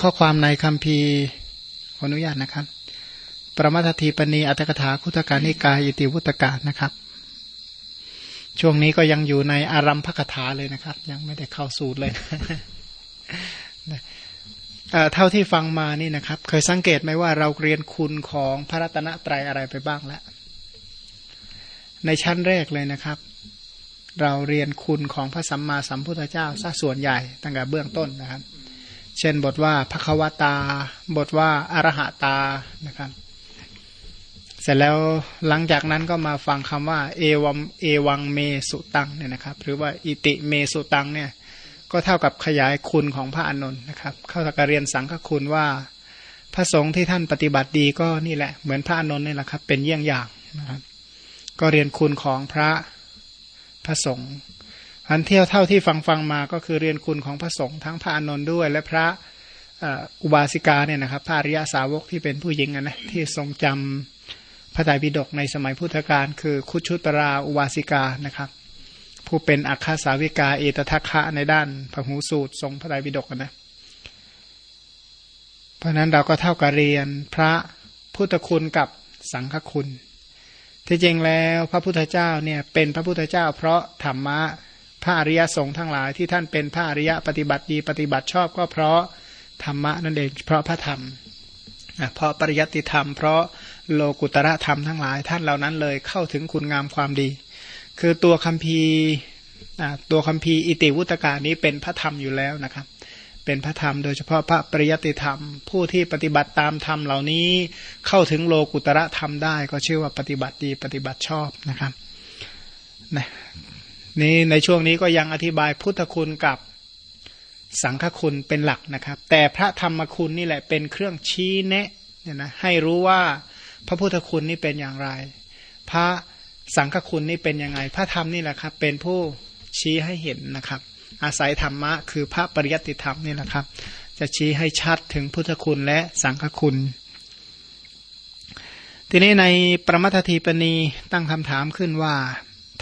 ข้อความในคัมภีขออนุญาตนะครับ ประมาททีปณีอัตถกถาคุตการนิกายอิติวุตกานะครับ ช่วงนี้ก็ยังอยู่ในอารัมภกถาเลยนะครับ ยังไม่ได้เข้าสูตรเลยเอ่อเท่าที่ฟังมานี่นะครับ เคยสังเกตไหมว่าเราเรียนคุณของพระรัตนตรัยอะไรไปบ้างแล้วในชั้นแรกเลยนะครับ เราเรียนคุณของพระสัมมาสัมพุทธเจ้าซะส่วนใหญ่ตั้งแต่เบื้องต้นนะครับ เช่นบทว่าพระควตา บทว่าอารหตานะครับ เสร็จแล้วหลังจากนั้นก็มาฟังคำว่า เอวัมเอวังเมสุตังเนี่ยนะครับ หรือว่าอิติเมสุตังเนี่ยก็เท่ากับขยายคุณของพระอานนท์นะครับ เข้ากับเรียนสังฆคุณว่า พระสงฆ์ที่ท่านปฏิบัติดีก็นี่แหละ เหมือนพระอานนท์นี่แหละครับ เป็นเยี่ยงอย่างนะครับ ก็เรียนคุณของพระพระสงฆ์ อันเที่ยวเท่าที่ฟังฟังมาก็คือเรียนคุณของพระสงฆ์ทั้งพระอนนท์ด้วย และพระอุบาสิกาเนี่ยนะครับพระริยาสาวกที่เป็นผู้หญิงนะที่ทรงจำพระไตรปิฎกในสมัยพุทธกาลคือคุชุตราอุบาสิกานะครับ ผู้เป็นอัคคสาวิกาเอตทัคคะในด้านพหูสูตรทรงพระไตรปิฎกนะเพราะนั้นเราก็เท่ากับเรียนพระพุทธคุณกับสังฆคุณที่จริงแล้วพระพุทธเจ้าเนี่ยเป็นพระพุทธเจ้า เพราะธรรมะ พระอริยสงฆ์ทั้งหลายที่ท่านเป็นพระอริยปฏิบัติดีปฏิบัติชอบก็เพราะธรรมะนั่นเองเพราะพระธรรมเพราะปริยัติธรรม เพราะโลกุตระธรรมทั้งหลายท่านเหล่านั้นเลยเข้าถึงคุณงามความดี คือตัวคัมภีร์ตัวคัมภีร์อิติวุตกานี้เป็นพระธรรมอยู่แล้วนะครับ เป็นพระธรรมโดยเฉพาะพระปริยัติธรรม ผู้ที่ปฏิบัติตามธรรมเหล่านี้เข้าถึงโลกุตระธรรมได้ ก็ชื่อว่าปฏิบัติดีปฏิบัติชอบนะครับนะ นี่ในช่วงนี้ก็ยังอธิบายพุทธคุณกับสังฆคุณเป็นหลักนะครับ แต่พระธรรมคุณนี่แหละเป็นเครื่องชี้แนะเนี่ยนะให้รู้ว่าพระพุทธคุณนี่เป็นอย่างไร พระสังฆคุณนี่เป็นยังไง พระธรรมนี่แหละครับ เป็นผู้ชี้ให้เห็นนะครับ อาศัยธรรมะ คือพระปริยัติธรรมนี่แหละครับ จะชี้ให้ชัดถึงพุทธคุณและสังฆคุณ ทีนี้ในประมัททีปณีตั้งคำถามขึ้นว่า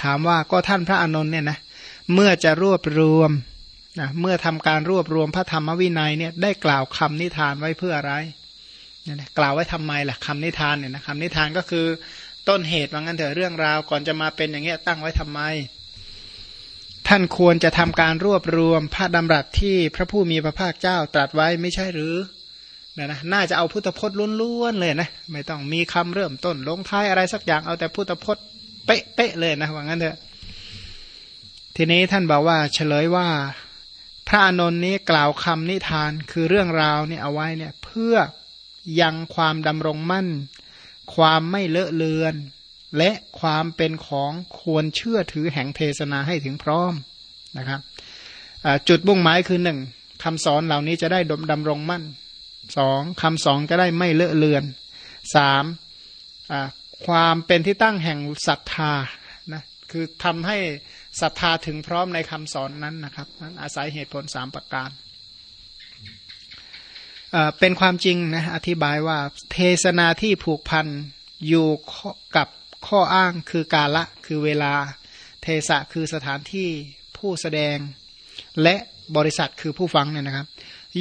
ถามว่าก็ท่านพระอานนท์เนี่ยนะเมื่อจะรวบรวมนะเมื่อทำการรวบรวมพระธรรมวินัยเนี่ยได้กล่าวคำนิทานไว้เพื่ออะไรเนี่ยนะกล่าวไว้ทำไมล่ะคำนิทานเนี่ยนะคำนิทานก็คือต้นเหตุว่างั้นเถอะเรื่องราวก่อนจะมาเป็นอย่างเงี้ยตั้งไว้ทำไม ท่านควรจะทำการรวบรวมพระดำรัสที่พระผู้มีพระภาคเจ้าตรัสไว้ไม่ใช่หรือเนี่ยนะน่าจะเอาพุทธพจน์ล้วนๆเลยนะ ไม่ต้องมีคำเริ่มต้นลงท้ายอะไรสักอย่างเอาแต่พุทธพจน์ เป๊ะๆเลยนะว่างั้นเถอะทีนี้ท่านบอกว่าเฉลยว่า พระอนนท์นี้กล่าวคำนิทานคือเรื่องราวเนี่ยเอาไว้เนี่ยเพื่อยังความดำรงมั่น ความไม่เลอะเลือน และความเป็นของควรเชื่อถือแห่งเทศนาให้ถึงพร้อมนะครับจุดบุ่งหมายคือหนึ่งคำสอนเหล่านี้จะได้ดมดำรงมั่นสองคำสองจะได้ไม่เลอะเลือนสาม ความเป็นที่ตั้งแห่งศรัทธานะคือทำให้ศรัทธาถึงพร้อมในคำสอนนั้นนะครับนั้นอาศัยเหตุผลสามประการเป็นความจริงนะอธิบายว่าเทศนาที่ผูกพันอยู่กับข้ออ้างคือกาละคือเวลาเทศะคือสถานที่ผู้แสดง และบริษัทคือผู้ฟังเนี่ยนะครับ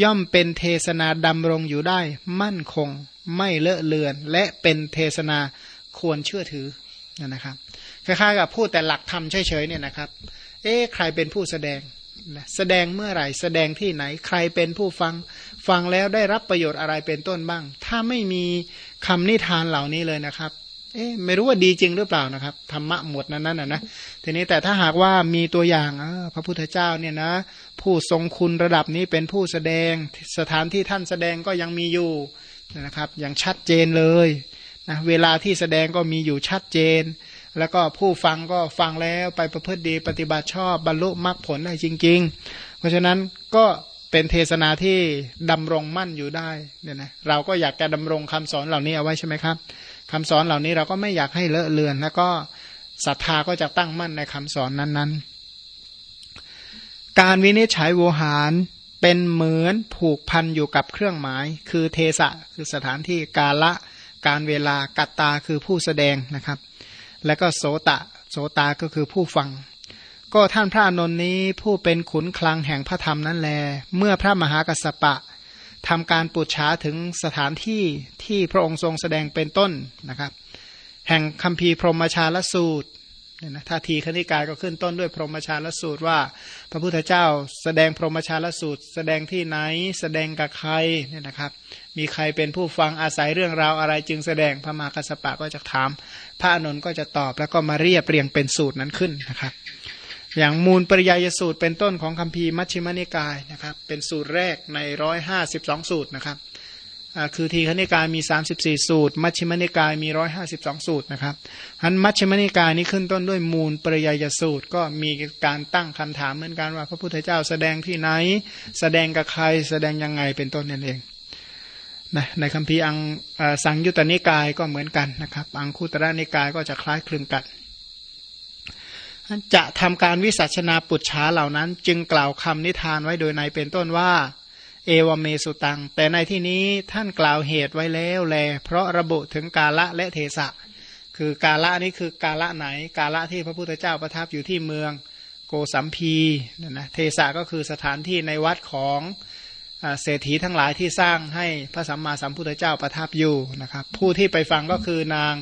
ย่อมเป็นเทศนาดำรงอยู่ได้มั่นคง ไม่เลอะเลือน และเป็นเทศนา ควรเชื่อถือนะครับคล้ายๆกับพูดแต่หลักธรรมเฉยๆเนี่ยนะครับ เอ๊ะใครเป็นผู้แสดงแสดงเมื่อไหร่ แสดงที่ไหนใครเป็นผู้ฟังฟังแล้วได้รับประโยชน์อะไรเป็นต้นบ้าง ถ้าไม่มีคำนิทานเหล่านี้เลยนะครับ เอ๊ะไม่รู้ว่าดีจริงหรือเปล่านะครับธรรมะหมดนั้นน่ะนะทีนี้แต่ถ้าหากว่ามีตัวอย่างพระพุทธเจ้าเนี่ยนะ ผู้ทรงคุณระดับนี้เป็นผู้แสดงสถานที่ท่านแสดงก็ยังมีอยู่นะครับ อย่างชัดเจนเลย นะเวลาที่แสดงก็มีอยู่ชัดเจน แล้วก็ผู้ฟังก็ฟังแล้วไปประพฤติดีปฏิบัติชอบบรรลุมรรคผลได้จริง ๆ เพราะฉะนั้นก็เป็นเทศนาที่ดำรงมั่นอยู่ได้เนี่ยนะเราก็อยากจะดำรงคำสอนเหล่านี้เอาไว้ใช่ไหมครับคำสอนเหล่านี้เราก็ไม่อยากให้เลอะเลือน แล้วก็ศรัทธาก็จะตั้งมั่นในคำสอนนั้นๆ การวินิจฉัยโวหารเป็นเหมือนผูกพันอยู่กับเครื่องหมาย คือเทสะคือสถานที่กาละ การเวลากัตตาคือผู้แสดงนะครับ และก็โสตะโสตาก็คือผู้ฟัง ก็ท่านพระนนท์นี้ผู้เป็นขุนคลังแห่งพระธรรมนั่นแล เมื่อพระมหากัสสปะทำการปุจฉาถึงสถานที่ที่พระองค์ทรงแสดงเป็นต้นนะครับ แห่งคัมภีร์พรหมชาลสูตร เนี่ยนะท่าทีคณิกายก็ขึ้นต้นด้วยพรหมชาลสูตรว่า พระพุทธเจ้าแสดงพรหมชาลสูตร แสดงที่ไหน แสดงกับใครเนี่ยนะครับ มีใครเป็นผู้ฟังอาศัยเรื่องราวอะไรจึงแสดงพระมาคัสปะก็จะถาม พระอนุนก็จะตอบแล้วก็มาเรียบเรียงเป็นสูตรนั้นขึ้นนะครับ อย่างมูลปริยายสูตรเป็นต้นของคัมภีร์มัชฌิมนิกายนะครับ เป็นสูตรแรกในร้อยห้าสิบสองสูตรนะครับ คือทีฆนิกายมี 34 สูตร มัชฌิมนิกายมี 152 สูตรนะครับอันมัชฌิมนิกายนี้ขึ้นต้นด้วยมูลปริยยสูตร ก็มีการตั้งคำถามเหมือนกันว่า พระพุทธเจ้าแสดงที่ไหน แสดงกับใครแสดงยังไงเป็นต้นนั่นเองนะในคัมภีร์อังสังยุตตนิกายก็เหมือนกันนะครับ อังคุตระนิกายก็จะคล้ายคลึงกันจะทำการวิสัชนาปุจฉาเหล่านั้น จึงกล่าวคำนิทานไว้โดยในเป็นต้นว่า เอวเมสุตัง แต่ในที่นี้ท่านกล่าวเหตุไว้แล้วแล เพราะระบุถึงกาละและเทศะคือกาละนี้คือกาละไหน กาละที่พระพุทธเจ้าประทับอยู่ที่เมืองโกสัมพีนะนะเทศะก็คือสถานที่ในวัดของเศรษฐีทั้งหลายที่สร้างให้พระสัมมาสัมพุทธเจ้าประทับอยู่นะครับ ผู้ที่ไปฟังก็คือนาง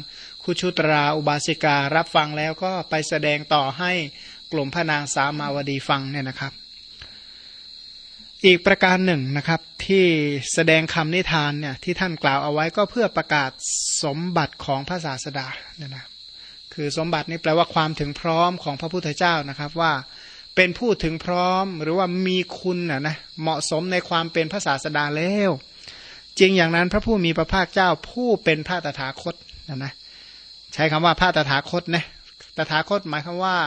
คุชุตราอุบาสิกา รับฟังแล้วก็ไปแสดงต่อให้กลุ่มพระนางสามาวดีฟังเนี่ยนะครับ อีกประการหนึ่งนะครับที่แสดงคำนิทานเนี่ยที่ท่านกล่าวเอาไว้ก็เพื่อประกาศสมบัติของพระศาสดาเนี่ยนะคือสมบัตินี่แปลว่าความถึงพร้อมของพระพุทธเจ้านะครับว่าเป็นผู้ถึงพร้อมหรือว่ามีคุณนะนะเหมาะสมในความเป็นพระศาสดาแล้วจริงอย่างนั้นพระผู้มีพระภาคเจ้าผู้เป็นพระตถาคตนะนะใช้คำว่าพระตถาคตนะตถาคตหมายคำว่า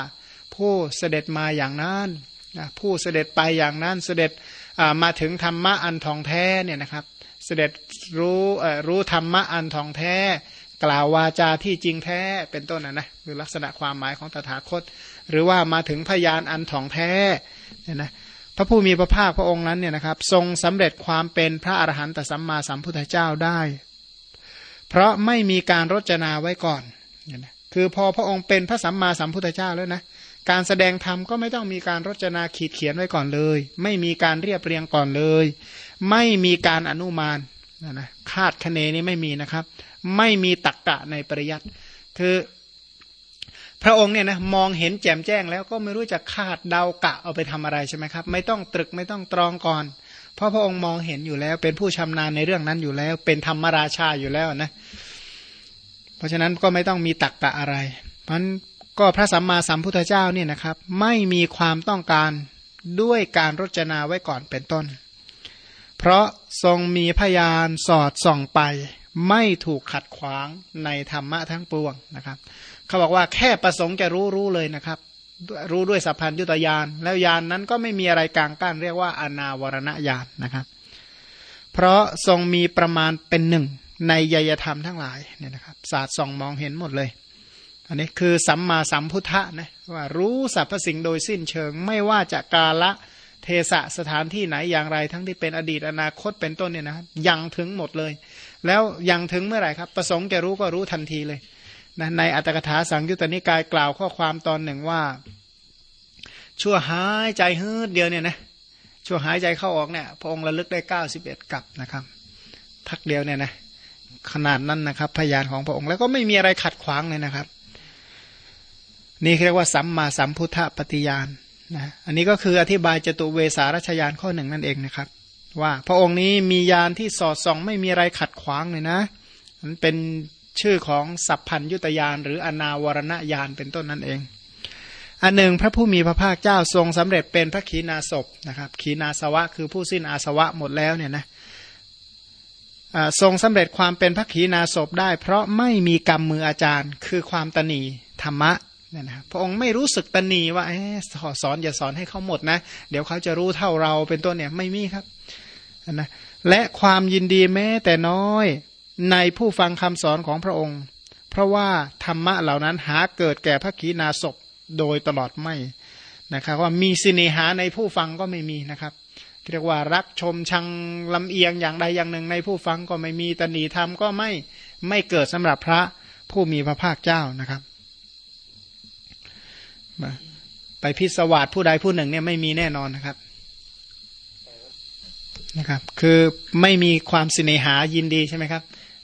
ผู้เสด็จมาอย่างนั้นผู้เสด็จไปอย่างนั้นเสด็จ มาถึงธรรมะอันทองแท้เนี่ยนะครับ เสด็จรู้รู้ธรรมะอันทองแท้ กล่าววาจาที่จริงแท้เป็นต้นนะนะคือลักษณะความหมายของตถาคต หรือว่ามาถึงพยานอันทองแท้เนี่ยนะพระผู้มีพระภาคพระองค์นั้นเนี่ยนะครับ ทรงสำเร็จความเป็นพระอรหันตสัมมาสัมพุทธเจ้าได้ เพราะไม่มีการรจนาไว้ก่อนเนี่ยนะคือพอพระองค์เป็นพระสัมมาสัมพุทธเจ้าแล้วนะ การแสดงธรรมก็ไม่ต้องมีการรจนาขีดเขียนไว้ก่อนเลย ไม่มีการเรียบเรียงก่อนเลย ไม่มีการอนุมานนะนะคาดคะเนนี้ไม่มีนะครับ ไม่มีตักกะในปริยัติคือพระองค์เนี่ยนะมองเห็นแจ่มแจ้งแล้วก็ไม่รู้จะคาดเดากะเอาไปทำอะไรใช่ไหมครับ ไม่ต้องตรึกไม่ต้องตรองก่อน เพราะพระองค์มองเห็นอยู่แล้ว เป็นผู้ชำนาญในเรื่องนั้นอยู่แล้ว เป็นธรรมราชาอยู่แล้วนะ เพราะฉะนั้นก็ไม่ต้องมีตักกะอะไร เพราะ ก็พระสัมมาสัมพุทธเจ้าเนี่ยนะครับ ไม่มีความต้องการด้วยการรจนาไว้ก่อนเป็นต้น เพราะทรงมีพยานสอดส่องไป ไม่ถูกขัดขวางในธรรมะทั้งปวงนะครับ เขาบอกว่าแค่ประสงค์จะรู้รู้เลยนะครับ รู้ด้วยสัพพัญยุตยานแล้วยานนั้นก็ไม่มีอะไรกลางกั้นเรียกว่าอนาวรณญาณนะครับ เพราะทรงมีประมาณเป็นหนึ่งในยยธรรมทั้งหลายเนี่ยนะครับศาสตร์ส่องมองเห็นหมดเลย อันนี้คือสัมมาสัมพุทธะนะว่ารู้สรรพสิ่งโดยสิ้นเชิง ไม่ว่าจะกาละเทศะสถานที่ไหนอย่างไร ทั้งที่เป็นอดีตอนาคตเป็นต้นเนี่ยนะยังถึงหมดเลย แล้วยังถึงเมื่อไหร่ครับ ประสงค์จะรู้ก็รู้ทันทีเลยนะในอัตถกถาสังยุตตนิกายกล่าวข้อความตอนหนึ่งว่า ชั่วหายใจฮืดเดียวเนี่ยนะชั่วหายใจเข้าออกเนี่ยพระองค์ระลึกได้เก้าสิบเอ็ดกับนะครับทักเดียวเนี่ยนะขนาดนั้นนะครับ พยานของพระองค์แล้วก็ไม่มีอะไรขัดขวางเลยนะครับ นี่เรียกว่าสัมมาสัมพุทธปฏิญาณนะอันนี้ก็คืออธิบายจตุเวสารัชยานข้อหนึ่งนั่นเองนะครับ ว่าพระองค์นี้มียานที่สอดส่องไม่มีอะไรขัดขวางเลยนะมันเป็นชื่อของสัพพัญยุตยานหรืออนาวรณญาณเป็นต้นนั่นเอง อันหนึ่งพระผู้มีพระภาคเจ้าทรงสำเร็จเป็นพระขีณาสพนะครับขีณาสวะคือผู้สิ้นอาสวะหมดแล้วเนี่ยนะทรงสำเร็จความเป็นพระขีณาสพได้ เพราะไม่มีกรรมมืออาจารย์ คือความตนีธรรมะ นี่ยนะพระองค์ไม่รู้สึกตนีว่าสอนอย่าสอนให้เขาหมดนะ เดี๋ยวเขาจะรู้เท่าเราเป็นต้นเนี่ยไม่มีครับนะและความยินดีแม้แต่น้อยในผู้ฟังคำสอนของพระองค์ เพราะว่าธรรมะเหล่านั้นหาเกิดแก่พระขีณาสพโดยตลอดไม่นะครับว่ามีสิเนหาในผู้ฟังก็ไม่มีนะครับเรียกว่ารักชมชังลำเอียงอย่างใดอย่างหนึ่งในผู้ฟังก็ไม่มีตนีธรรมก็ไม่ไม่เกิดสำหรับพระผู้มีพระภาคเจ้านะครับ ไปพิสวาสผู้ใดผู้หนึ่งเนี่ยไม่มีแน่นอนนะครับนะครับ คือไม่มีความสิเนหายินดีใช่ไหมครับ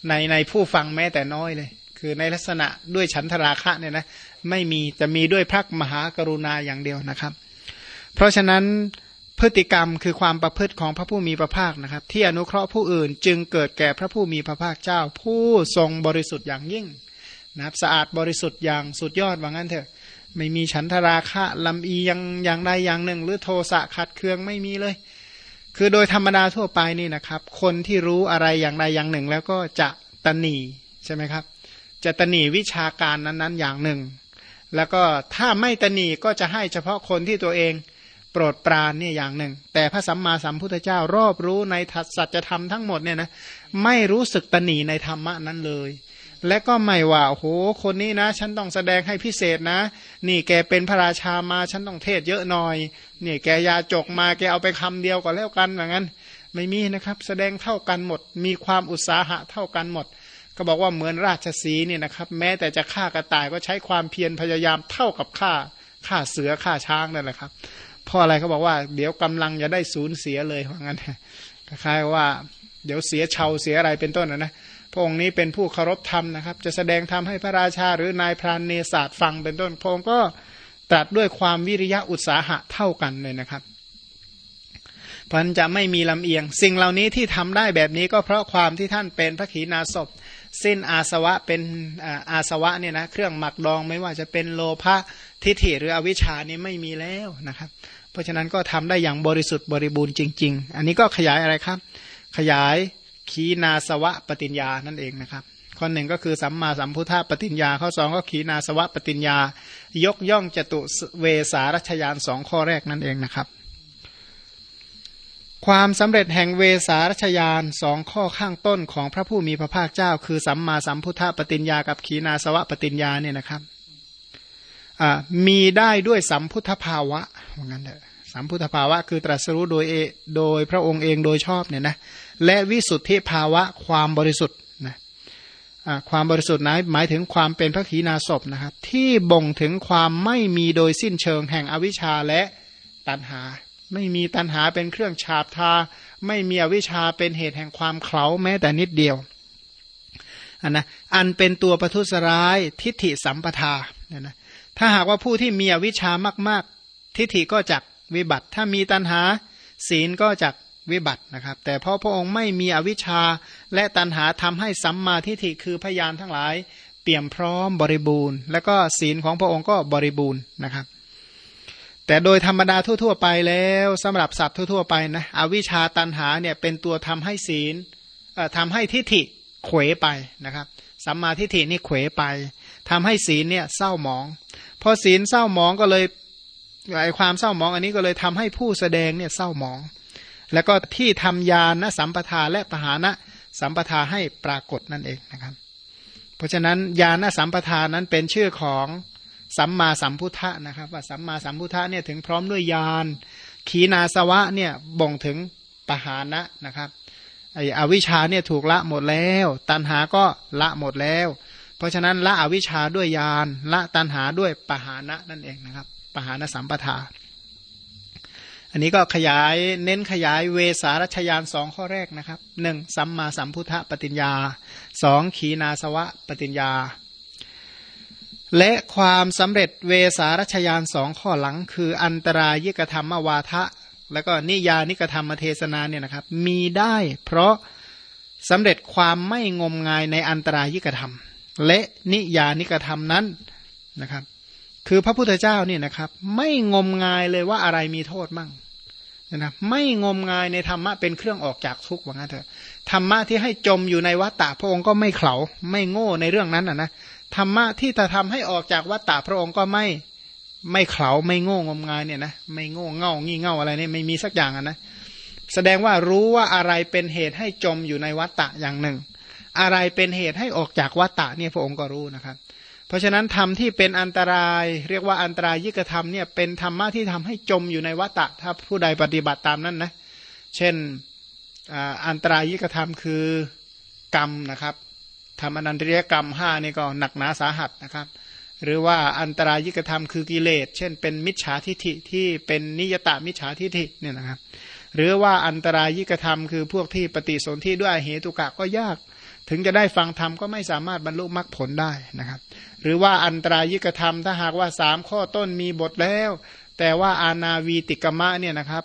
ในในผู้ฟังแม้แต่น้อยเลย คือในลักษณะด้วยฉันทราคะเนี่ยนะไม่มีจะมีด้วยพระมหากรุณาอย่างเดียวนะครับ เพราะฉะนั้นพฤติกรรมคือความประพฤติของพระผู้มีพระภาคนะครับ ที่อนุเคราะห์ผู้อื่นจึงเกิดแก่พระผู้มีพระภาคเจ้า ผู้ทรงบริสุทธิ์อย่างยิ่งนะครับสะอาดบริสุทธิ์อย่างสุดยอดว่างั้นเถอะ ไม่มีฉันทราคะลำอียังอย่างใดอย่างหนึ่ง หรือโทสะขัดเคืองไม่มีเลย คือโดยธรรมดาทั่วไปนี่นะครับ คนที่รู้อะไรอย่างใดอย่างหนึ่ง แล้วก็จะตนีใช่ไหมครับ จะตนีวิชาการนั้นๆ อย่างหนึ่ง แล้วก็ถ้าไม่ตนีก็จะให้เฉพาะคนที่ตัวเองโปรดปรานเนี่ยอย่างหนึ่ง แต่พระสัมมาสัมพุทธเจ้ารอบรู้ในสัจธรรมทั้งหมดเนี่ยนะไม่รู้สึกตนีในธรรมะนั้นเลย และก็ไม่ว่าโอ้โหคนนี้นะ ฉันต้องแสดงให้พิเศษนะ นี่แกเป็นพระราชามาฉันต้องเทศเยอะหน่อย นี่แกยาจกมาแกเอาไปคำเดียวก็แล้วกันอย่างนั้นไม่มีนะครับ แสดงเท่ากันหมด มีความอุตสาหะเท่ากันหมด ก็บอกว่าเหมือนราชสีเนี่ยนะครับ แม้แต่จะฆ่ากระต่ายก็ใช้ความเพียรพยายามเท่ากับฆ่าฆ่าเสือฆ่าช้างนั่นแหละครับเพราะอะไรเขาบอกว่าเดี๋ยวกำลังจะได้สูญเสียเลยว่างั้นคล้ายๆว่า เดี๋ยวเสียเชาเสียอะไรเป็นต้นนะนะ พระองค์นี้เป็นผู้เคารพธรรมนะครับ จะแสดงธรรมให้พระราชาหรือนายพรานเนศาสตร์ฟังเป็นต้นพระองค์ก็ตรัสด้วยความวิริยะอุตสาหะเท่ากันเลยนะครับเพราะจะไม่มีลำเอียง สิ่งเหล่านี้ที่ทำได้แบบนี้ก็เพราะความที่ท่านเป็นพระขีณาสพสิ้นอาสวะเป็นอาสวะเนี่ยนะเครื่องหมักดองไม่ว่าจะเป็นโลภะทิฏฐิหรืออวิชชานี่ไม่มีแล้วนะครับ เพราะฉะนั้นก็ทำได้อย่างบริสุทธิ์บริบูรณ์จริง ๆ อันนี้ก็ขยายอะไรครับ ขยาย ขีนาสวะปฏิญญานั่นเองนะครับข้อหนึ่งก็คือสัมมาสัมพุทธปฏิญญา ข้อสองก็ขีนาสวะปฏิญญา ยกย่องจตุเวสารัชยานสองข้อแรกนั่นเองนะครับ ความสำเร็จแห่งเวสารัชยานสองข้อข้างต้นของพระผู้มีพระภาคเจ้า คือสัมมาสัมพุทธปฏิญญากับขีนาสวะปฏิญญาเนี่ยนะครับมีได้ด้วยสัมพุทธภาวะว่างั้นเถอะสัมพุทธภาวะคือตรัสรู้โดยโดยพระองค์เองโดยชอบเนี่ยนะ และวิสุทธิภาวะความบริสุทธิ์นะความบริสุทธิ์นั้นหมายถึงความเป็นพระขีณาสพนะครับที่บ่งถึงความไม่มีโดยสิ้นเชิงแห่งอวิชชาและตัณหา ไม่มีตัณหาเป็นเครื่องฉาบทา ไม่มีอวิชชาเป็นเหตุแห่งความเขาแม้แต่นิดเดียวอันนะอันเป็นตัวประทุษร้ายทิฏฐิสัมปทาเนี่ยนะถ้าหากว่าผู้ที่มีอวิชามาก ๆ ทิฏฐิก็จักวิบัติ ถ้ามีตัณหา ศีลก็จัก วิบัตินะครับ แต่เพราะพระองค์ไม่มีอวิชชาและตัณหาทำให้สัมมาทิฏฐิคือพยานทั้งหลาย เปี่ยมพร้อมบริบูรณ์ แล้วก็ศีลของพระองค์ก็บริบูรณ์นะครับ แต่โดยธรรมดาทั่ว ๆ ไปแล้วสำหรับสัตว์ทั่ว ๆ ไปนะอวิชชาตันหาเนี่ยเป็นตัวทำให้ศีลทำให้ทิฏฐิเขวไปนะครับสัมมาทิฏฐินี่เขวไปทำให้ศีลเนี่ยเศร้าหมองพอศีลเศร้าหมองก็เลยไอความเศร้าหมองอันนี้ก็เลยทำให้ผู้แสดงเนี่ยเศร้าหมอง แล้วก็ที่ทำยานะสัมปทาและปหานะสัมปทาให้ปรากฏนั่นเองนะครับ เพราะฉะนั้นยานสัมปทานั้นเป็นชื่อของสัมมาสัมพุทธะนะครับ ว่าสัมมาสัมพุทธะเนี่ยถึงพร้อมด้วยยานขีนาสวะเนี่ยบ่งถึงปหานะนะครับไออวิชาเนี่ยถูกละหมดแล้ว ตันหาก็ละหมดแล้ว เพราะฉะนั้นละอวิชชาด้วยยานละตันหาด้วยปหานะนั่นเองนะครับ ปหานสัมปทา อันนี้ก็ขยายเน้นขยายเวสารัชยานสองข้อแรกนะครับหนึ่งสัมมาสัมพุทธปฏิญญาสองขีนาสวะปฏิญญา และความสำเร็จเวสารัชยานสองข้อหลัง คืออันตรายิกธรรมวาทะ แล้วก็นิยานิกธรรมเทศนาเนี่ยนะครับมีได้เพราะสำเร็จความไม่งมงายในอันตรายิกธรรม และนิยานิกธรรมนั้นนะครับ คือพระพุทธเจ้าเนี่ยนะครับ ไม่งมงายเลยว่าอะไรมีโทษมั่ง นะไม่งมงายในธรรมะเป็นเครื่องออกจากทุกข์ว่างั้นเถอะธรรมะที่ให้จมอยู่ในวัฏฏะพระองค์ก็ไม่เข่าไม่โง่ในเรื่องนั้นอะนะธรรมะที่จะทำให้ออกจากวัฏฏะพระองค์ก็ไม่ไม่เข่าไม่โง่งมงายเนี่ยนะไม่โง่เง่างี่เง่าอะไรเนี่ยไม่มีสักอย่างอะนะแสดงว่ารู้ว่าอะไรเป็นเหตุให้จมอยู่ในวัฏฏะอย่างหนึ่ง อะไรเป็นเหตุให้ออกจากวัตตะเนี่ยพระองค์ก็รู้นะครับ ราะฉะนั้นธรรมที่เป็นอันตราย เรียกว่าอันตรายยิกธรรมเนี่ยเป็นธรรมะที่ทำให้จมอยู่ในวัตะถ้าผู้ใดปฏิบัติตามนั้นนะเช่นอันตรายยิกธรรมคือกรรมนะครับทำอนันตริยกรรมห้านี่ก็หนักหนาสาหัสนะครับ หรือว่าอันตรายยิกธรรมคือกิเลส เช่นเป็นมิจฉาทิฐิที่เป็นนิยตามิจฉาทิฐิเนี่ยนะครับ หรือว่าอันตรายิกธรรมคือพวกที่ปฏิสนธิด้วยเหตุกะก็ยาก ถึงจะได้ฟังธรรมก็ไม่สามารถบรรลุมรรคผลได้นะครับ หรือว่าอันตรายิกธรรมถ้าหากว่าสามข้อต้นมีบทแล้ว แต่ว่าอาณาวีติกมะเนี่ยนะครับ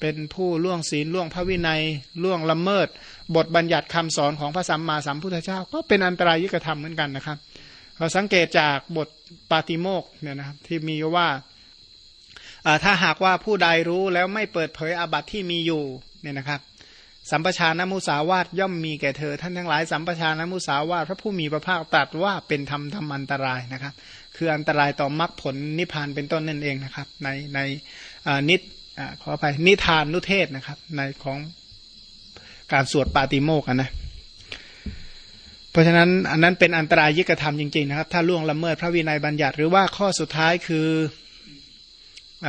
เป็นผู้ล่วงศีลล่วงพระวินัยล่วงละเมิด บทบัญญัติคำสอนของพระสัมมาสัมพุทธเจ้า ก็เป็นอันตรายิกธรรมเหมือนกันนะครับ เราสังเกตจากบทปาติโมกเนี่ยนะครับที่มีว่าถ้าหากว่าผู้ใดรู้แล้วไม่เปิดเผยอาบัติที่มีอยู่เนี่ยนะครับ สัมปชานมุสาวาตย่อมมีแก่เธอ ท่านทั้งหลายสัมปชานมุสาวาตพระผู้มีพระภาคตรัสว่าเป็นธรรมธรรมอันตรายนะครับ คืออันตรายต่อมรรคผลนิพพานเป็นต้นนั่นเองนะครับ ในในนิดขออภัยนิทานนุเทศนะครับ ในของการสวดปาติโมกนะ เพราะฉะนั้นอันนั้นเป็นอันตรายยิกธรรมจริงๆนะครับ ถ้าล่วงละเมิดพระวินัยบัญญัติหรือว่าข้อสุดท้ายคืออ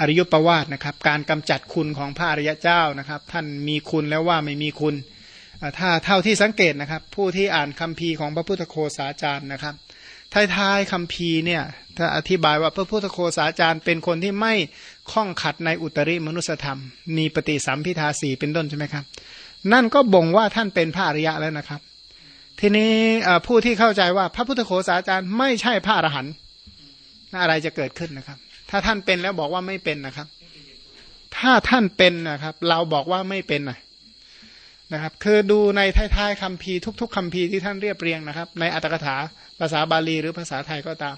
อริยประวาสนะครับ การกำจัดคุณของพระอริยเจ้านะครับ ท่านมีคุณแล้วว่าไม่มีคุณถ้าเท่าที่สังเกตนะครับ ผู้ที่อ่านคัมภีร์ของพระพุทธโคสาจารย์นะครับท้ายๆคัมภีร์เนี่ยถ้าอธิบายว่าพระพุทธโคสาจารย์เป็นคนที่ไม่ข้องขัดในอุตริมนุสธรรม มีปฏิสัมพิทาสีเป็นต้นใช่ไหมครับ นั่นก็บ่งว่าท่านเป็นพระอริยะแล้วนะครับ ทีนี้ผู้ที่เข้าใจว่าพระพุทธโคสาจารย์ไม่ใช่พระอรหันต์อะไรจะเกิดขึ้นนะครับ ถ้าท่านเป็นแล้วบอกว่าไม่เป็นนะครับ ถ้าท่านเป็นนะครับ เราบอกว่าไม่เป็นนะนะครับ คือดูในท้ายๆคำพีทุก ๆคำพีที่ท่านเรียบเรียงนะครับ ในอัตถกถาภาษาบาลีหรือภาษาไทยก็ตาม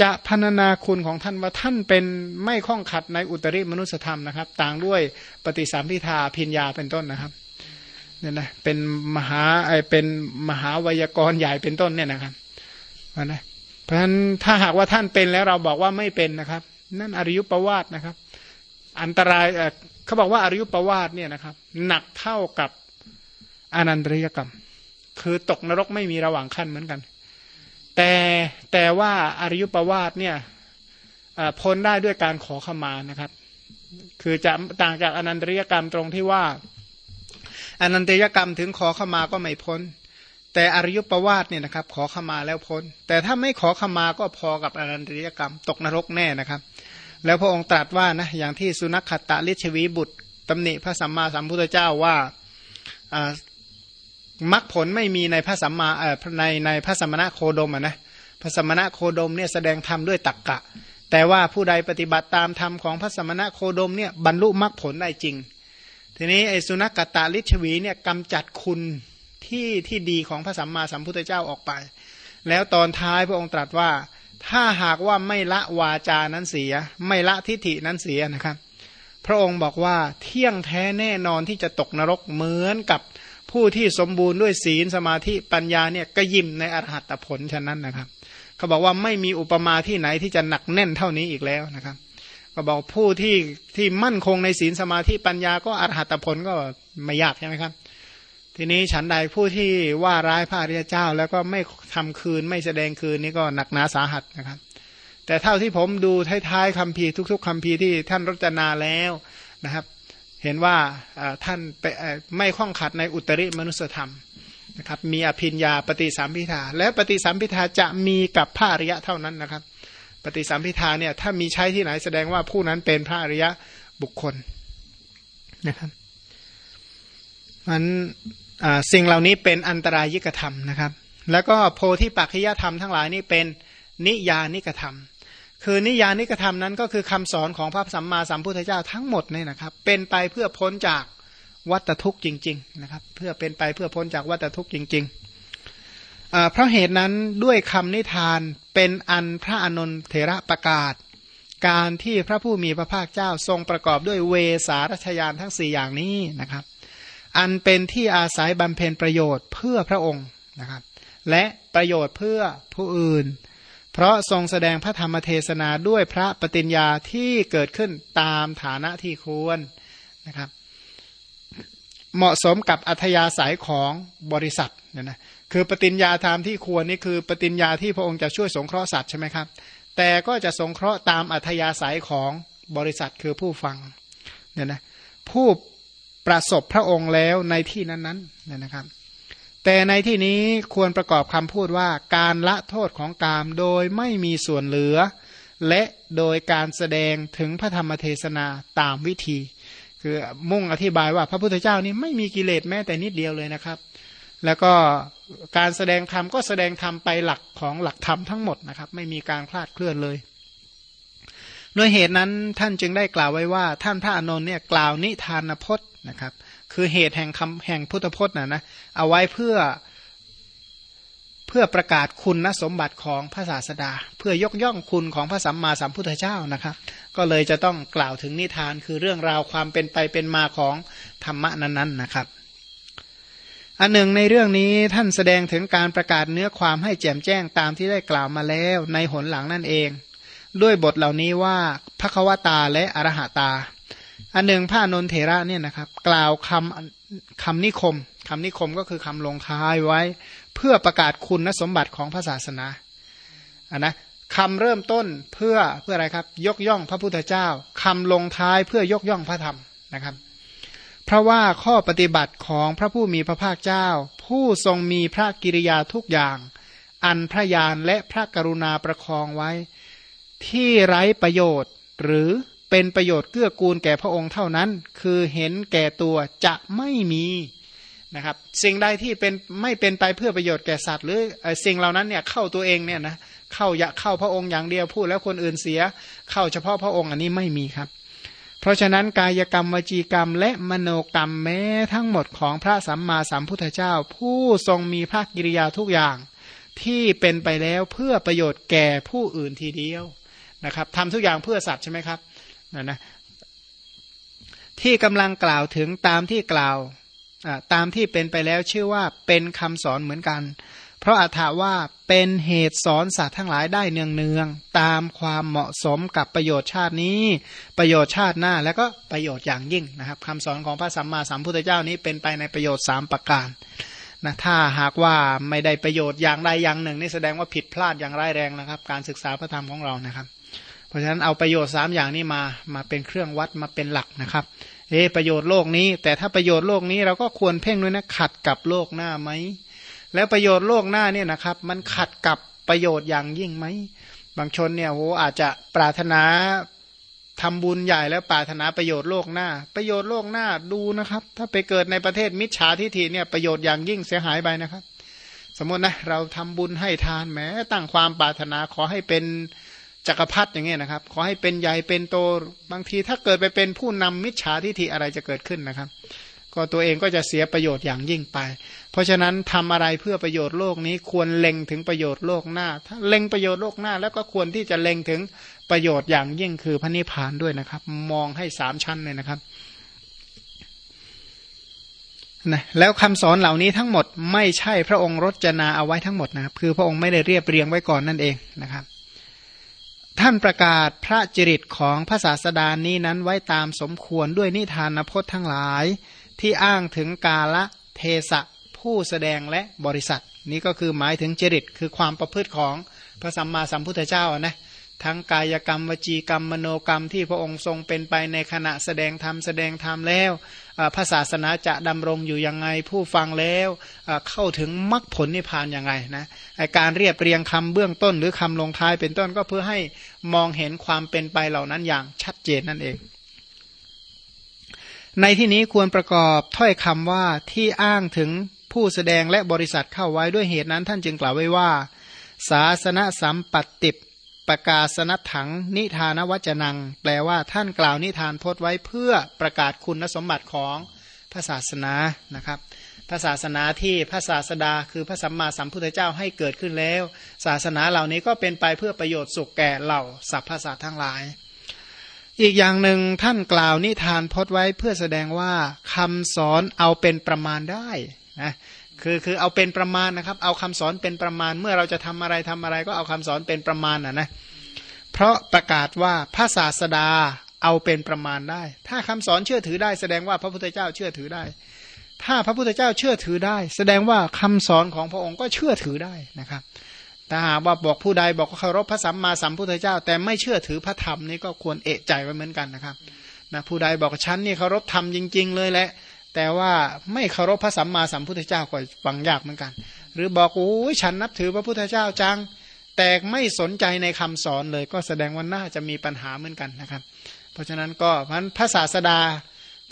จะพันนาคุณของท่านว่าท่านเป็นไม่ข้องขัดในอุตริมนุสธรรมนะครับ ต่างด้วยปฏิสัมพิทาพิญญาเป็นต้นนะครับเนี่ยนะเป็นมหาไอเป็นมหาวยากรใหญ่เป็นต้นเนี่ยนะครับนะ ราะฉะนั้นถ้าหากว่าท่านเป็นแล้วเราบอกว่าไม่เป็นนะครับ นั่นอริยุปวาสนะครับ อันตรายเขาบอกว่าอริยุปวาสเนี่ยนะครับ หนักเท่ากับอนันตริยกรรม คือตกนรกไม่มีระหว่างขั้นเหมือนกัน แต่แต่ว่าอริยุปวาสเนี่ยพ้นได้ด้วยการขอขมานะครับ คือจะต่างจากอนันตริยกรรมตรงที่ว่าอนันตริยกรรมถึงขอขมาก็ไม่พ้น แต่อริยประวาสเนี่ยนะครับ ขอขมาแล้วพ้น แต่ถ้าไม่ขอขมาก็พอกับอนันตริยกรรม ตกนรกแน่นะครับ แล้วพระองค์ตรัสว่านะอย่างที่สุนัขขตะลิชวีบุตรตำหนิพระสัมมาสัมพุทธเจ้าว่ามรรคผลไม่มีในพระสัมมาในในพระสมณะโคดมนะพระสมณะโคดมเนี่ยแสดงธรรมด้วยตักกะ แต่ว่าผู้ใดปฏิบัติตามธรรมของพระสมณะโคดมเนี่ยบรรลุมรรคผลได้จริง ทีนี้ไอ้สุนัขกตะลิชวีเนี่ยกำจัดคุณ ที่ที่ดีของพระสัมมาสัมพุทธเจ้าออกไป แล้วตอนท้ายพระองค์ตรัสว่า ถ้าหากว่าไม่ละวาจานั้นเสีย ไม่ละทิฏฐินั้นเสียนะครับ พระองค์บอกว่าเที่ยงแท้แน่นอนที่จะตกนรกเหมือนกับผู้ที่สมบูรณ์ด้วยศีลสมาธิปัญญาเนี่ยก็ยิ้มในอรหัตผลฉะนั้นนะครับ เขาบอกว่าไม่มีอุปมาที่ไหนที่จะหนักแน่นเท่านี้อีกแล้วนะครับก็บอกผู้ที่ที่มั่นคงในศีลสมาธิปัญญาก็อรหัตผลก็ไม่ยากใช่ไหมครับ ทีนี้ฉันใดผู้ที่ว่าร้ายพระอริยเจ้า แล้วก็ไม่ทำคืนไม่แสดงคืนนี่ก็หนักหนาสาหัสนะครับ แต่เท่าที่ผมดูท้ายๆคำพีทุก ๆคำพีที่ท่านรจนาแล้วนะครับ เห็นว่าท่านไม่ข้องขัดในอุตริมนุสธรรมนะครับ มีอภิญญาปฏิสัมพิทาและปฏิสัมพิทาจะมีกับพระอริยะเท่านั้นนะครับ ปฏิสัมพิทาเนี่ยถ้ามีใช้ที่ไหนแสดงว่าผู้นั้นเป็นพระอริยะบุคคลนะครับ มันสิ่งเหล่านี้เป็นอันตรายิกธรรมนะครับ แล้วก็โพธิปัจจยธรรมทั้งหลายนี่เป็นนิยานิกธรรม คือนิยานิกธรรมนั้นก็คือคำสอนของพระสัมมาสัมพุทธเจ้าทั้งหมดเนี่ยนะครับ เป็นไปเพื่อพ้นจากวัตทุกข์จริง ๆ นะครับ เพื่อเป็นไปเพื่อพ้นจากวัตทุกข์จริง ๆ เพราะเหตุนั้นด้วยคำนิทานเป็นอันพระอนุนเถระประกาศ การที่พระผู้มีพระภาคเจ้าทรงประกอบด้วยเวสารัชยานทั้งสี่อย่างนี้นะครับ อันเป็นที่อาศัยบำเพ็ญประโยชน์เพื่อพระองค์นะครับ และประโยชน์เพื่อผู้อื่น เพราะทรงแสดงพระธรรมเทศนาด้วยพระปฏิญญาที่เกิดขึ้นตามฐานะที่ควรนะครับ เหมาะสมกับอัธยาศัยของบริษัทเนี่ยนะคือปฏิญญาธรรมที่ควรนี่คือปฏิญญาที่พระองค์จะช่วยสงเคราะห์สัตว์ใช่ไหมครับ แต่ก็จะสงเคราะห์ตามอัธยาศัยของบริษัทคือผู้ฟังเนี่ยนะผู้ ประสบพระองค์แล้วในที่นั้นๆนนะครับ แต่ในที่นี้ควรประกอบคำพูดว่าการละโทษของกามโดยไม่มีส่วนเหลือ และโดยการแสดงถึงพระธรรมเทศนาตามวิธี คือมุ่งอธิบายว่าพระพุทธเจ้านี่ไม่มีกิเลสแม้แต่นิดเดียวเลยนะครับ แล้วก็การแสดงธรรมก็แสดงธรรมไปหลักของหลักธรรมทั้งหมดนะครับ ไม่มีการคลาดเคลื่อนเลย ด้วยเหตุนั้นท่านจึงได้กล่าวไว้ว่า ท่านพระอานนท์เนี่ยกล่าวนิทานพจน์นะครับ คือเหตุแห่งคำแห่งพุทธพจน์นะนะเอาไว้เพื่อเพื่อประกาศคุณนสมบัติของพระศาสดา เพื่อยกย่องคุณของพระสัมมาสัมพุทธเจ้านะครับ ก็เลยจะต้องกล่าวถึงนิทานคือเรื่องราวความเป็นไปเป็นมาของธรรมะนั้นๆนะครับ อันหนึ่งในเรื่องนี้ท่านแสดงถึงการประกาศเนื้อความให้แจ่มแจ้งตามที่ได้กล่าวมาแล้วในหนหลังนั่นเอง ด้วยบทเหล่านี้ว่าพระควตาและอรหาตา อันหนึ่งพระนนเถระเนี่ยนะครับ กล่าวคำคำนิคมคำนิคมก็คือคำลงท้ายไว้ เพื่อประกาศคุณสมบัติของพระศาสนาอ่านะคำเริ่มต้นเพื่อเพื่ออะไรครับ ยกย่องพระพุทธเจ้าคำลงท้ายเพื่อยกย่องพระธรรมนะครับ เพราะว่าข้อปฏิบัติของพระผู้มีพระภาคเจ้า ผู้ทรงมีพระกิริยาทุกอย่าง อันพระยานและพระกรุณาประคองไว้ ที่ไร้ประโยชน์ หรือเป็นประโยชน์เกื้อกูลแก่พระองค์เท่านั้น คือเห็นแก่ตัวจะไม่มีนะครับ สิ่งใดที่เป็นไม่เป็นไปเพื่อประโยชน์แก่สัตว์ หรือสิ่งเหล่านั้นเนี่ยเข้าตัวเองเนี่ยนะเข้าอยากเข้าพระองค์อย่างเดียวพูดแล้วคนอื่นเสีย เข้าเฉพาะพระองค์อันนี้ไม่มีครับ เพราะฉะนั้นกายกรรมวจีกรรม และมโนกรรมแม้ทั้งหมดของพระสัมมาสัมพุทธเจ้า ผู้ทรงมีภาคกิริยาทุกอย่างที่เป็นไปแล้วเพื่อประโยชน์แก่ผู้อื่นทีเดียว นะครับทำทุกอย่างเพื่อสัตว์ใช่ไหมครับนะนะที่กำลังกล่าวถึงตามที่กล่าวตามที่เป็นไปแล้วชื่อว่าเป็นคำสอนเหมือนกัน เพราะอาถาว่าเป็นเหตุสอนสัตว์ทั้งหลายได้เนืองเนืองตามความเหมาะสมกับประโยชน์ชาตินี้ ประโยชน์ชาติหน้าแล้วก็ประโยชน์อย่างยิ่งนะครับคำสอนของพระสัมมาสัมพุทธเจ้านี้เป็นไปในประโยชน์ 3 ประการนะถ้าหากว่าไม่ได้ประโยชน์อย่างใดอย่างหนึ่ง นี่แสดงว่าผิดพลาดอย่างร้ายแรงนะครับ การศึกษาพระธรรมของเรานะครับ เพราะฉะนั้นเอาประโยชน์3อย่างนี้มามาเป็นเครื่องวัดมาเป็นหลักนะครับเอประโยชน์โลกนี้ แต่ถ้าประโยชน์โลกนี้เราก็ควรเพ่งด้วยนะขัดกับโลกหน้าไหมแล้วประโยชน์โลกหน้าเนี่ยนะครับ มันขัดกับประโยชน์อย่างยิ่งไหมบางชนเนี่ยโหอาจจะปรารถนาทำบุญใหญ่แล้วปรารถนาประโยชน์โลกหน้า ประโยชน์โลกหน้าดูนะครับ ถ้าไปเกิดในประเทศมิจฉาทิฏฐิเนี่ยประโยชน์อย่างยิ่งเสียหายไปนะครับ สมมตินะเราทำบุญให้ทานแม้ตั้งความปรารถนาขอให้เป็น จักรพรรดิอย่างเงี้ยนะครับ ขอให้เป็นใหญ่เป็นโตบางทีถ้าเกิดไปเป็นผู้นำมิจฉาทิฏฐิอะไรจะเกิดขึ้นนะครับ ก็ตัวเองก็จะเสียประโยชน์อย่างยิ่งไป เพราะฉะนั้นทำอะไรเพื่อประโยชน์โลกนี้ควรเล็งถึงประโยชน์โลกหน้า ถ้าเล็งประโยชน์โลกหน้า แล้วก็ควรที่จะเล็งถึงประโยชน์อย่างยิ่งคือพระนิพพานด้วยนะครับ มองให้สามชั้นเลยนะครับนะแล้วคำสอนเหล่านี้ทั้งหมดไม่ใช่พระองค์รจนาเอาไว้ทั้งหมดนะครับคือพระองค์ไม่ได้เรียบเรียงไว้ก่อนนั่นเองนะครับ ท่านประกาศพระจริตของพระศาสดานี้นั้นไว้ตามสมควรด้วยนิทานพจน์ทั้งหลาย ที่อ้างถึงกาละเทศะผู้แสดงและบริษัท นี้ก็คือหมายถึงจริตคือความประพฤติของพระสัมมาสัมพุทธเจ้านะทั้งกายกรรมวจีกรรมมโนกรรมที่พระองค์ทรงเป็นไปในขณะแสดงธรรมแสดงธรรมแล้ว พระศาสนาจะดำรงอยู่ยังไง ผู้ฟังแล้วเข้าถึงมรรคผลนิพพานยังไงนะการเรียบเรียงคำเบื้องต้นหรือคำลงท้ายเป็นต้นก็เพื่อให้มองเห็นความเป็นไปเหล่านั้นอย่างชัดเจนนั่นเอง ในที่นี้ควรประกอบถ้อยคำว่าที่อ้างถึงผู้แสดงและบริษัทเข้าไว้ด้วยเหตุนั้นท่านจึงกล่าวไว้ว่า ศาสนสัมปัตติ ประกาศนถัง นิทานวจนัง แปลว่าท่านกล่าวนิทานพจน์ไว้เพื่อประกาศคุณสมบัติของพระศาสนานะครับพระศาสนาที่พระศาสดาคือพระสัมมาสัมพุทธเจ้าให้เกิดขึ้นแล้ว ศาสนาเหล่านี้ก็เป็นไปเพื่อประโยชน์สุขแก่เหล่าสรรพสัตว์ทั้งหลาย อีกอย่างหนึ่งท่านกล่าวนิทานพจน์ไว้เพื่อแสดงว่าคำสอนเอาเป็นประมาณได้นะ คือคือเอาเป็นประมาณนะครับ เอาคำสอนเป็นประมาณเมื่อเราจะทำอะไรทำอะไรก็เอาคำสอนเป็นประมาณอะนะเพราะประกาศว่าพระศาสดาเอาเป็นประมาณได้ ถ้าคำสอนเชื่อถือได้ แสดงว่าพระพุทธเจ้าเชื่อถือได้ ถ้าพระพุทธเจ้าเชื่อถือได้ แสดงว่าคำสอนของพระองค์ก็เชื่อถือได้นะครับถ้าหากว่าบอกผู้ใดบอกเคารพพระสัมมาสัมพุทธเจ้า แต่ไม่เชื่อถือพระธรรมนี่ก็ควรเอะใจไว้เหมือนกันนะครับนะผู้ใดบอกฉันนี่เคารพธรรมจริง ๆ เลยแหละ แต่ว่าไม่เคารพพระสัมมาสัมพุทธเจ้าก็ฟังยากเหมือนกัน หรือบอกโอ้ยฉันนับถือพระพุทธเจ้าจัง แต่ไม่สนใจในคำสอนเลย ก็แสดงว่าน่าจะมีปัญหาเหมือนกันนะครับ เพราะฉะนั้นก็พันพระศาสดา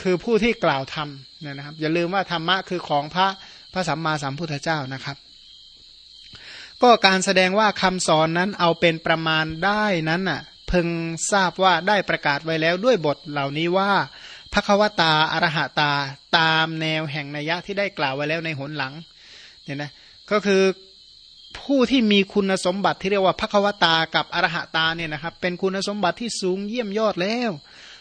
คือผู้ที่กล่าวธรรมเนี่ยนะครับ อย่าลืมว่าธรรมะคือของพระพระสัมมาสัมพุทธเจ้านะครับ ก็การแสดงว่าคำสอนนั้นเอาเป็นประมาณได้นั้นน่ะเพึงทราบว่าได้ประกาศไว้แล้วด้วยบทเหล่านี้ว่า พระควตาอรหตาตามแนวแห่งนัยยะที่ได้กล่าวไว้แล้วในหนหลังเนี่ยนะก็คือผู้ที่มีคุณสมบัติที่เรียกว่าพระควตากับอรหตาเนี่ยนะครับเป็นคุณสมบัติที่สูงเยี่ยมยอดแล้ว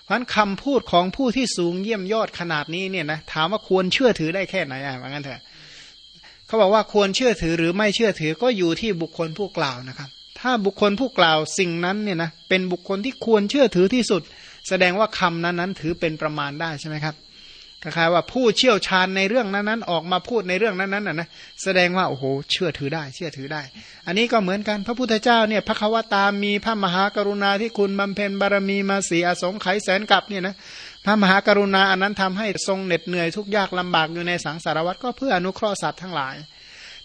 เพราะนั้นคำพูดของผู้ที่สูงเยี่ยมยอดขนาดนี้เนี่ยนะถามว่าควรเชื่อถือได้แค่ไหนอะว่างั้นเถอะเขาบอกว่าควรเชื่อถือหรือไม่เชื่อถือก็อยู่ที่บุคคลผู้กล่าวนะครับ ถ้าบุคคลผู้กล่าวสิ่งนั้นเนี่ยนะเป็นบุคคลที่ควรเชื่อถือที่สุด แสดงว่าคำนั้นนั้นถือเป็นประมาณได้ใช่ไหมครับคล้ายๆว่าผู้เชี่ยวชาญในเรื่องนั้นๆ ออกมาพูดในเรื่องนั้นๆนะนะแสดงว่าโอ้โหเชื่อถือได้ เชื่อถือได้ อันนี้ก็เหมือนกันพระพุทธเจ้าเนี่ยพระควตามีพระมหากรุณาที่คุณบำเพ็ญบารมีมาสีอสงไขยแสนกับเนี่ยนะพระมหากรุณาอันนั้นทำให้ทรงเหน็ดเหนื่อยทุกยากลำบากอยู่ในสังสารวัฏก็เพื่ออนุเคราะห์สัตว์ทั้งหลาย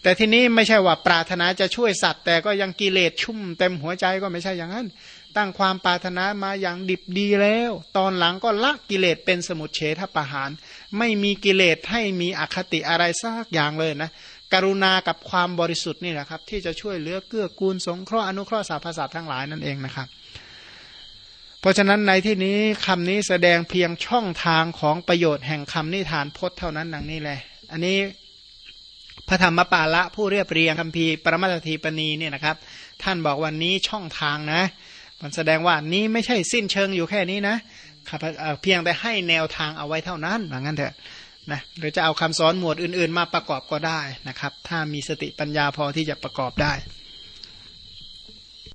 แต่ทีนี้ไม่ใช่ว่าปรารถนาจะช่วยสัตว์ แต่ก็ยังกิเลสชุ่มเต็มหัวใจก็ไม่ใช่อย่างนั้น ตั้งความปรารถนามาอย่างดิบดีแล้ว ตอนหลังก็ละกิเลสเป็นสมุทเฉทประหาร ไม่มีกิเลสให้มีอคติอะไรสักอย่างเลยนะ กรุณากับความบริสุทธิ์นี่แหละครับ ที่จะช่วยเหลือเกื้อกูลสงเคราะห์อนุเคราะห์สรรพสัตว์ทั้งหลายนั่นเองนะครับ เพราะฉะนั้นในที่นี้คำนี้แสดงเพียงช่องทางของประโยชน์แห่งคำนิทานพจน์เท่านั้นดังนี้แหละ อันนี้พระธรรมปาละผู้เรียบเรียงคำพีปรมาตทีปณีเนี่ยนะครับ ท่านบอกวันนี้ช่องทางนะ มันแสดงว่านี้ไม่ใช่สิ้นเชิงอยู่แค่นี้นะเพียงแต่ให้แนวทางเอาไว้เท่านั้นว่างั้นเถอะนะหรือจะเอาคำสอนหมวดอื่น ๆ มาประกอบก็ได้นะครับ ถ้ามีสติปัญญาพอที่จะประกอบได้